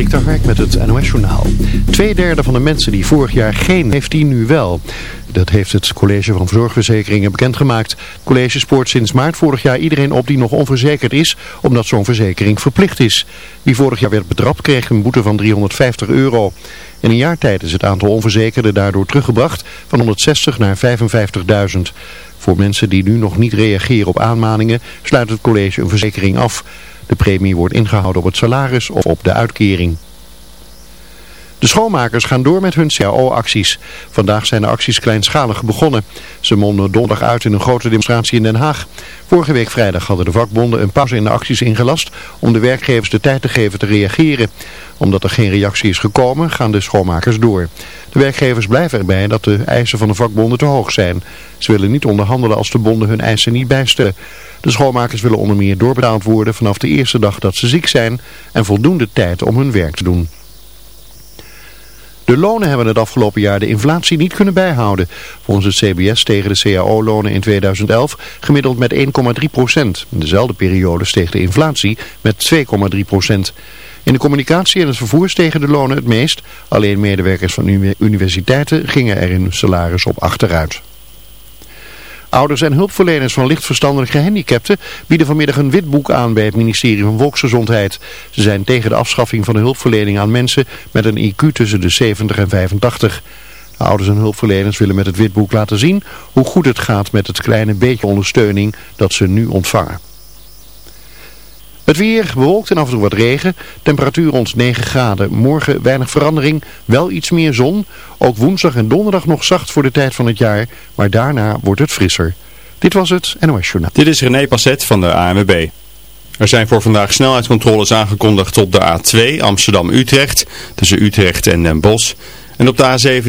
Dikter met het NOS Journaal. Tweederde van de mensen die vorig jaar geen heeft die nu wel. Dat heeft het College van Zorgverzekeringen bekendgemaakt. Het college spoort sinds maart vorig jaar iedereen op die nog onverzekerd is, omdat zo'n verzekering verplicht is. Wie vorig jaar werd betrapt kreeg een boete van 350 euro. In een jaar tijd is het aantal onverzekerden daardoor teruggebracht van 160 naar 55.000. Voor mensen die nu nog niet reageren op aanmaningen sluit het college een verzekering af. De premie wordt ingehouden op het salaris of op de uitkering. De schoonmakers gaan door met hun CAO-acties. Vandaag zijn de acties kleinschalig begonnen. Ze monden donderdag uit in een grote demonstratie in Den Haag. Vorige week vrijdag hadden de vakbonden een pauze in de acties ingelast om de werkgevers de tijd te geven te reageren. Omdat er geen reactie is gekomen, gaan de schoonmakers door. De werkgevers blijven erbij dat de eisen van de vakbonden te hoog zijn. Ze willen niet onderhandelen als de bonden hun eisen niet bijstellen. De schoonmakers willen onder meer doorbetaald worden vanaf de eerste dag dat ze ziek zijn en voldoende tijd om hun werk te doen. De lonen hebben het afgelopen jaar de inflatie niet kunnen bijhouden. Volgens het CBS stegen de CAO-lonen in 2011 gemiddeld met 1,3 procent. In dezelfde periode steeg de inflatie met 2,3 procent. In de communicatie en het vervoer stegen de lonen het meest. Alleen medewerkers van universiteiten gingen er in salaris op achteruit. Ouders en hulpverleners van lichtverstandelijke gehandicapten bieden vanmiddag een witboek aan bij het ministerie van Volksgezondheid. Ze zijn tegen de afschaffing van de hulpverlening aan mensen met een IQ tussen de 70 en 85. De ouders en hulpverleners willen met het witboek laten zien hoe goed het gaat met het kleine beetje ondersteuning dat ze nu ontvangen. Het weer bewolkt en af en toe wat regen. Temperatuur rond 9 graden. Morgen weinig verandering. Wel iets meer zon. Ook woensdag en donderdag nog zacht voor de tijd van het jaar. Maar daarna wordt het frisser. Dit was het NOS Journaal. Dit is René Passet van de ANWB. Er zijn voor vandaag snelheidscontroles aangekondigd op de A2 Amsterdam-Utrecht. Tussen Utrecht en Den Bosch. En op de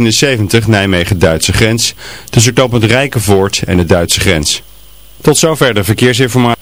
A77 Nijmegen-Duitse grens. Tussen knooppunt Rijkenvoort en de Duitse grens. Tot zover de verkeersinformatie.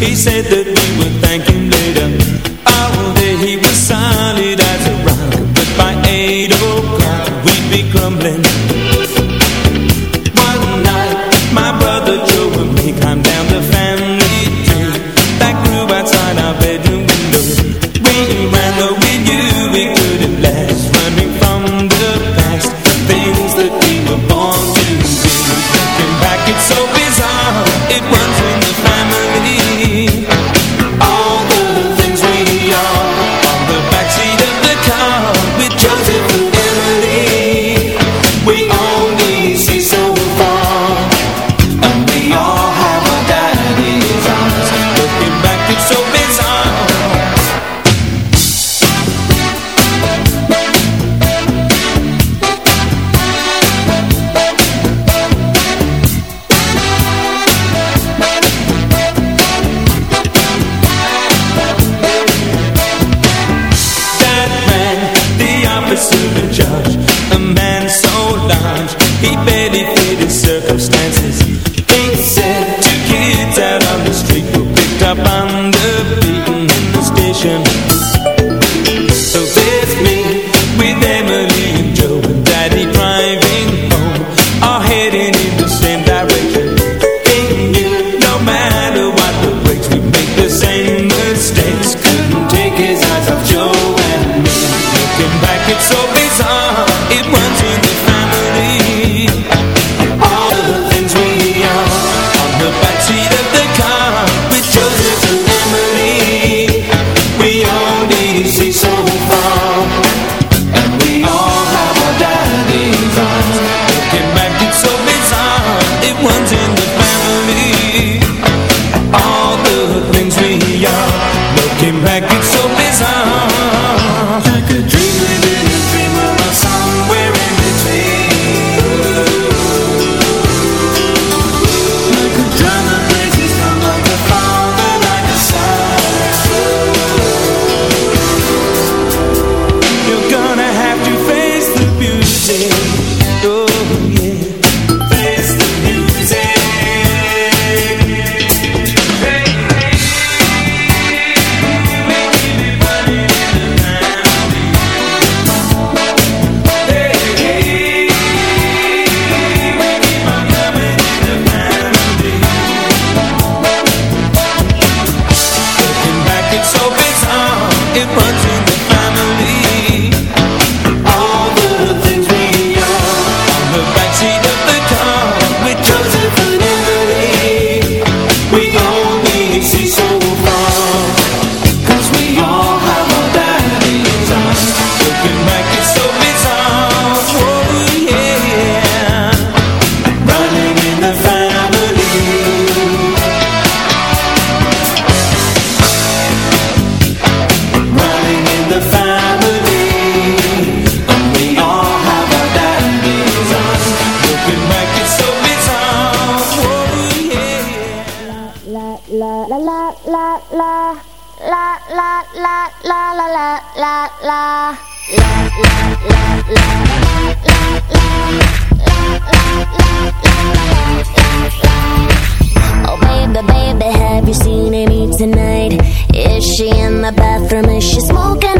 He said that we would thank She in the bathroom? Is she smoking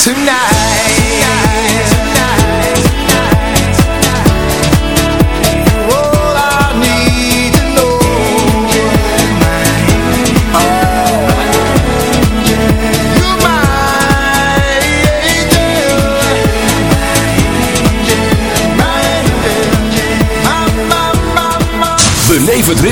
Tonight.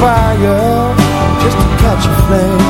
fire just to catch a flame.